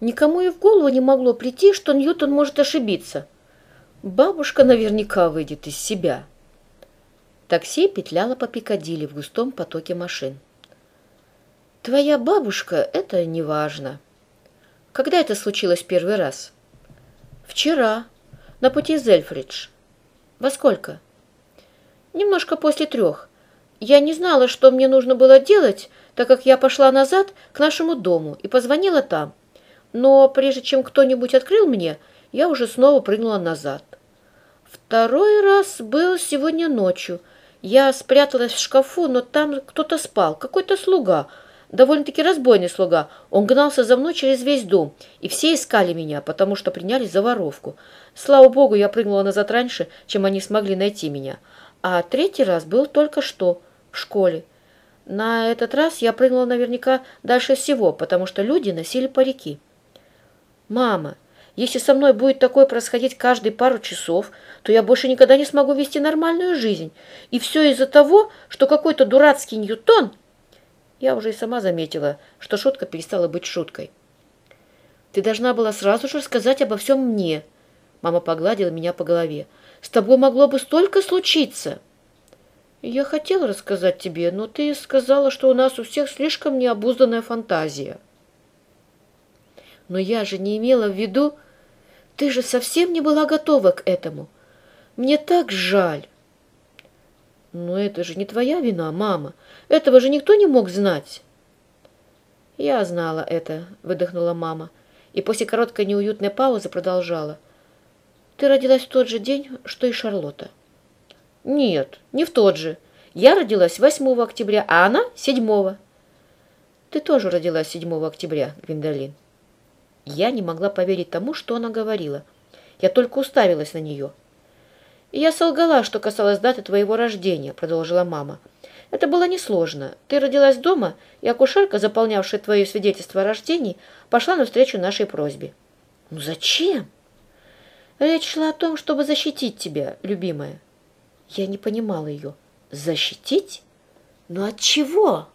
Никому и в голову не могло прийти, что Ньютон может ошибиться. Бабушка наверняка выйдет из себя. Такси петляло по Пикадилли в густом потоке машин. «Твоя бабушка — это неважно. Когда это случилось первый раз?» «Вчера, на пути из Эльфридж. Во сколько?» «Немножко после трех. Я не знала, что мне нужно было делать, так как я пошла назад к нашему дому и позвонила там. Но прежде чем кто-нибудь открыл мне, я уже снова прыгнула назад. Второй раз был сегодня ночью. Я спряталась в шкафу, но там кто-то спал, какой-то слуга, довольно-таки разбойный слуга. Он гнался за мной через весь дом, и все искали меня, потому что приняли за воровку. Слава богу, я прыгнула назад раньше, чем они смогли найти меня. А третий раз был только что в школе. На этот раз я прыгнула наверняка дальше всего, потому что люди носили парики. «Мама, если со мной будет такое происходить каждые пару часов, то я больше никогда не смогу вести нормальную жизнь. И все из-за того, что какой-то дурацкий Ньютон...» Я уже и сама заметила, что шутка перестала быть шуткой. «Ты должна была сразу же сказать обо всем мне». Мама погладила меня по голове. «С тобой могло бы столько случиться». «Я хотела рассказать тебе, но ты сказала, что у нас у всех слишком необузданная фантазия». «Но я же не имела в виду...» Ты же совсем не была готова к этому. Мне так жаль. Но это же не твоя вина, мама. Этого же никто не мог знать. Я знала это, выдохнула мама. И после короткой неуютной паузы продолжала. Ты родилась в тот же день, что и Шарлотта. Нет, не в тот же. Я родилась 8 октября, а она 7. Ты тоже родилась 7 октября, Гвиндолин. Я не могла поверить тому, что она говорила. Я только уставилась на нее. «И я солгала, что касалось даты твоего рождения», — продолжила мама. «Это было несложно. Ты родилась дома, и акушерка, заполнявшая твое свидетельство о рождении, пошла навстречу нашей просьбе». «Ну зачем?» «Речь шла о том, чтобы защитить тебя, любимая». Я не понимала ее. «Защитить? Но от чего?»